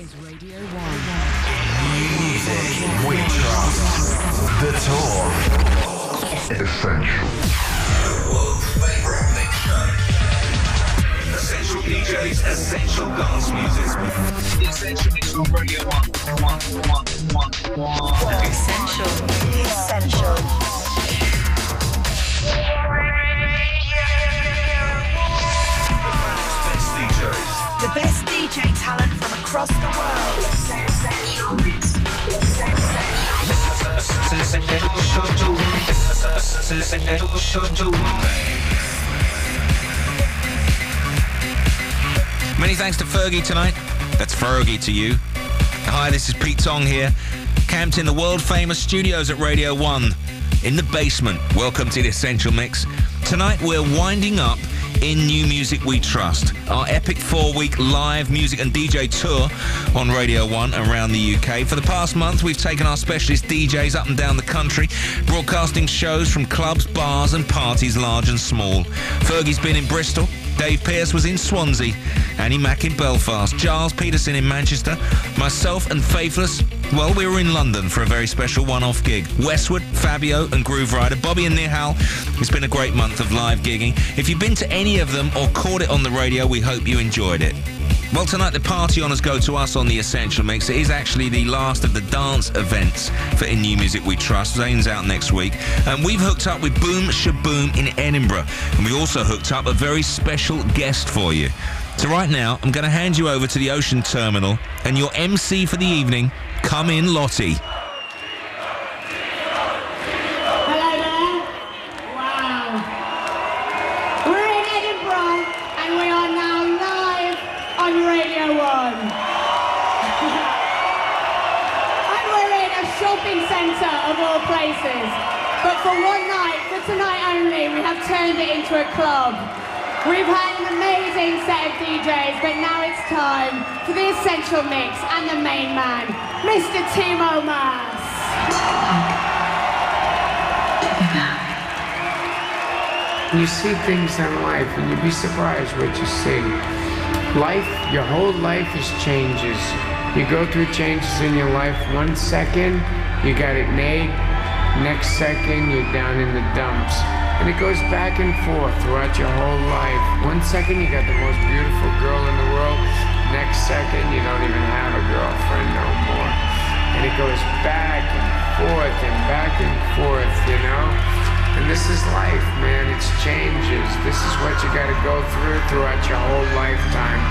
is Radio 1. Music we trust. The tour. Essential. World's favorite mix show. Essential DJs, essential dance music. Essential Mix on Radio 1. One, one, one, one. Essential. Essential. Across the world. Many thanks to Fergie tonight. That's Fergie to you. Hi, this is Pete Tong here, camped in the world famous studios at Radio 1 in the basement. Welcome to the Essential Mix. Tonight we're winding up in New Music We Trust, our epic four week live music and DJ tour on Radio 1 around the UK. For the past month, we've taken our specialist DJs up and down the country, broadcasting shows from clubs, bars, and parties large and small. Fergie's been in Bristol. Dave Pearce was in Swansea, Annie Mac in Belfast, Gilles Peterson in Manchester, myself and Faithless, well, we were in London for a very special one-off gig. Westwood, Fabio and Grooverider, Bobby and Nihal. It's been a great month of live gigging. If you've been to any of them or caught it on the radio, we hope you enjoyed it. Well, tonight the party honours go to us on the Essential Mix. It is actually the last of the dance events for In New Music We Trust. Zane's out next week. And we've hooked up with Boom Shaboom in Edinburgh. And we also hooked up a very special guest for you. So right now, I'm going to hand you over to the Ocean Terminal and your MC for the evening, come in Lottie. Hello there. Wow. We're in Edinburgh and we are now live on Radio 1. and we're in a shopping centre of all places. But for one night, for tonight only, we have turned it into a club. We've had an amazing set of DJs, but now it's time for the Essential Mix and the main man, Mr. Timo Maas. You see things in life and you'd be surprised what you see. Life, your whole life is changes. You go through changes in your life. One second, you got it made. Next second, you're down in the dumps. And it goes back and forth throughout your whole life. One second, you got the most beautiful girl in the world. Next second, you don't even have a girlfriend no more. And it goes back and forth and back and forth, you know? And this is life, man. It's changes. This is what you got to go through throughout your whole lifetime.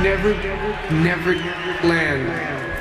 Never, never never land.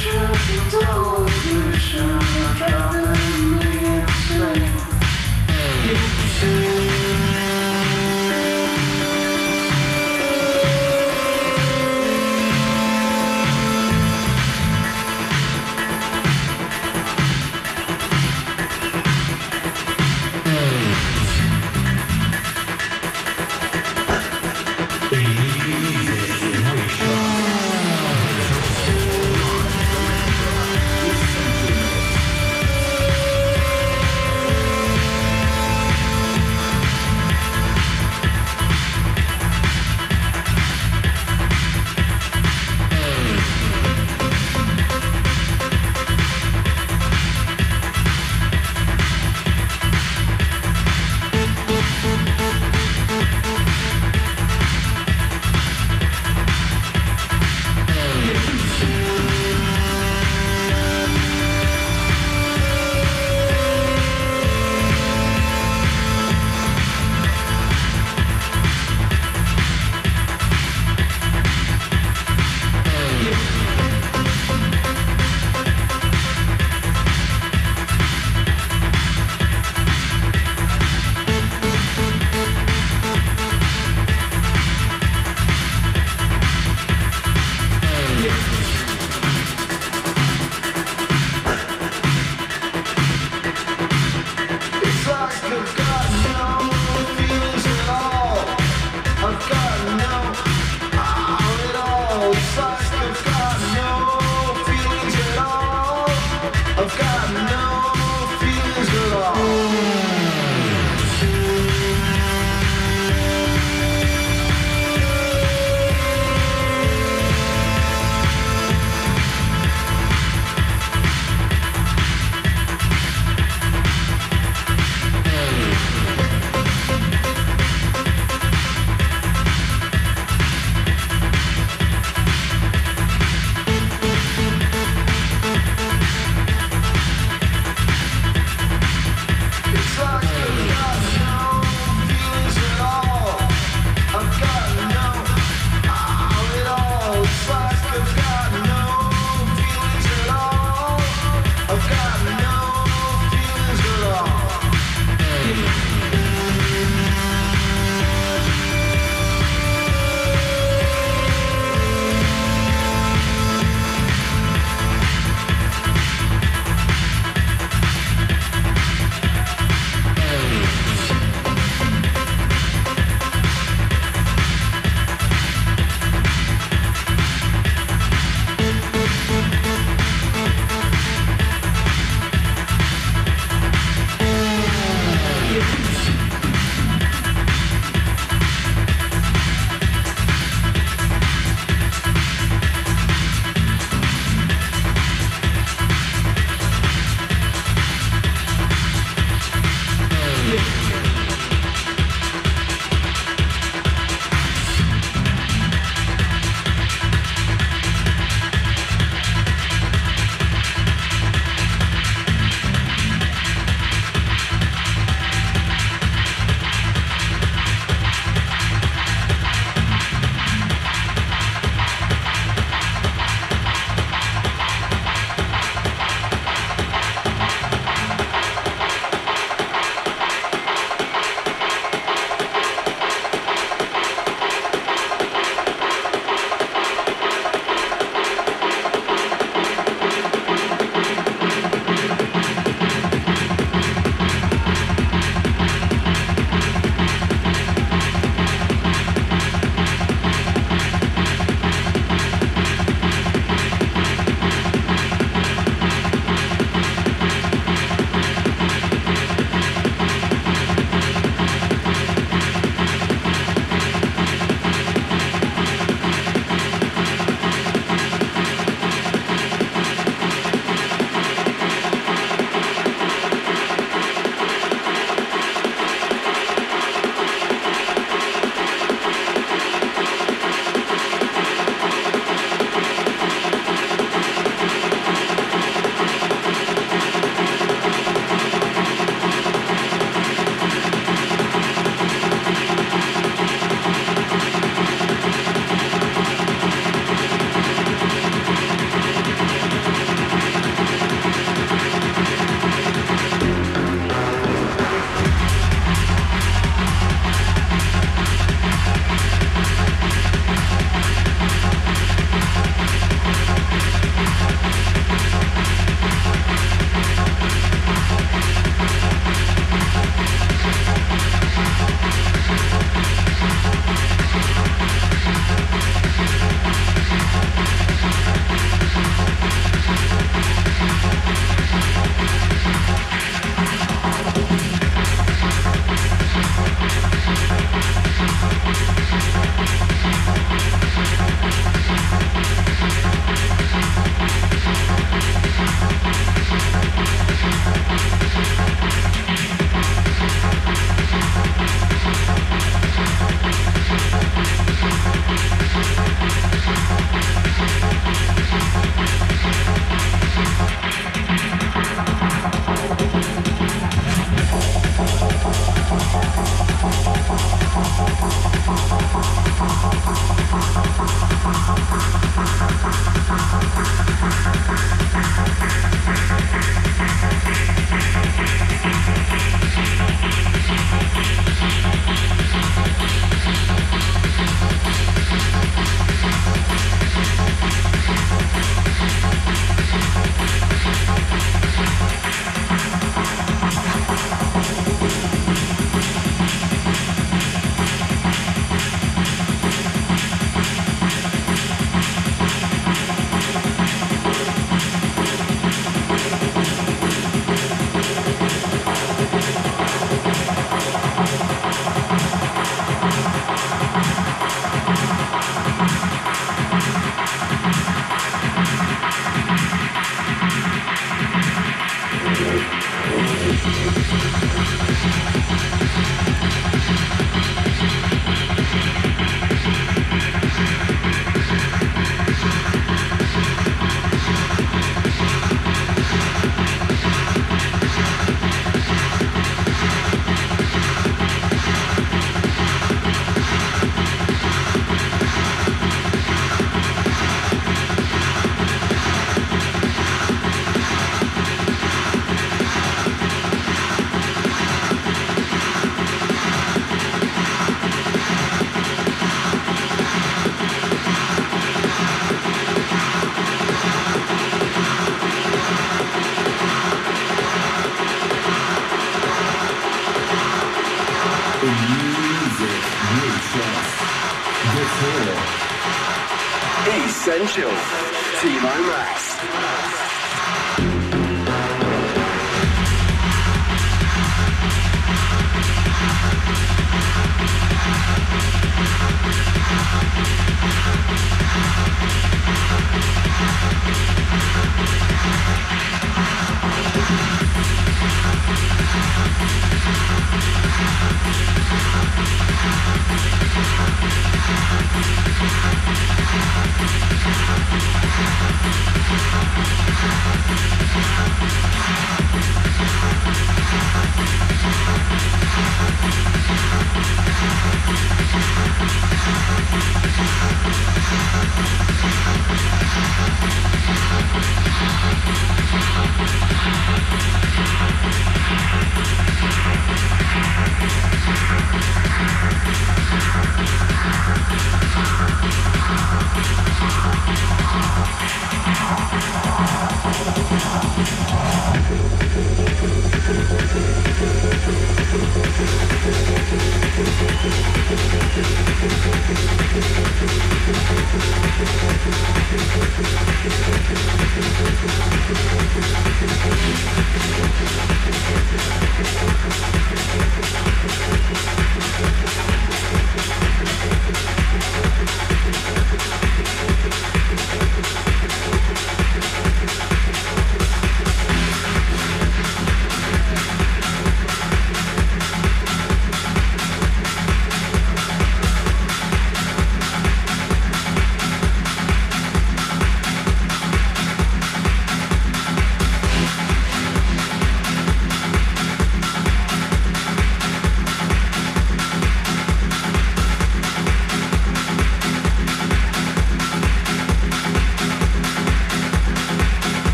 Sure.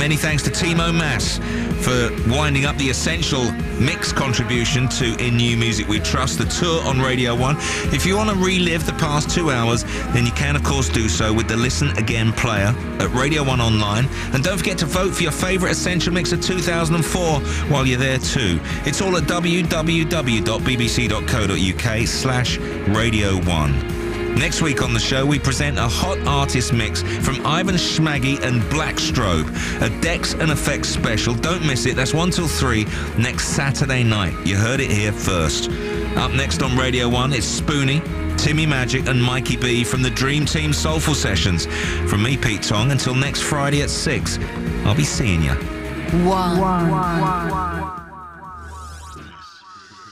many thanks to Timo Maas for winding up the essential mix contribution to In New Music We Trust, the tour on Radio 1. If you want to relive the past two hours, then you can, of course, do so with the Listen Again player at Radio 1 Online. And don't forget to vote for your favourite Essential Mix of 2004 while you're there too. It's all at www.bbc.co.uk slash Radio 1. Next week on the show, we present a hot artist mix from Ivan Smagghe and Blackstrobe, a Dex and Effects special. Don't miss it. That's 1 till 3 next Saturday night. You heard it here first. Up next on Radio 1, it's Spoonie, Timmy Magic, and Mikey B from the Dream Team Soulful Sessions. From me, Pete Tong, until next Friday at 6. I'll be seeing you. One.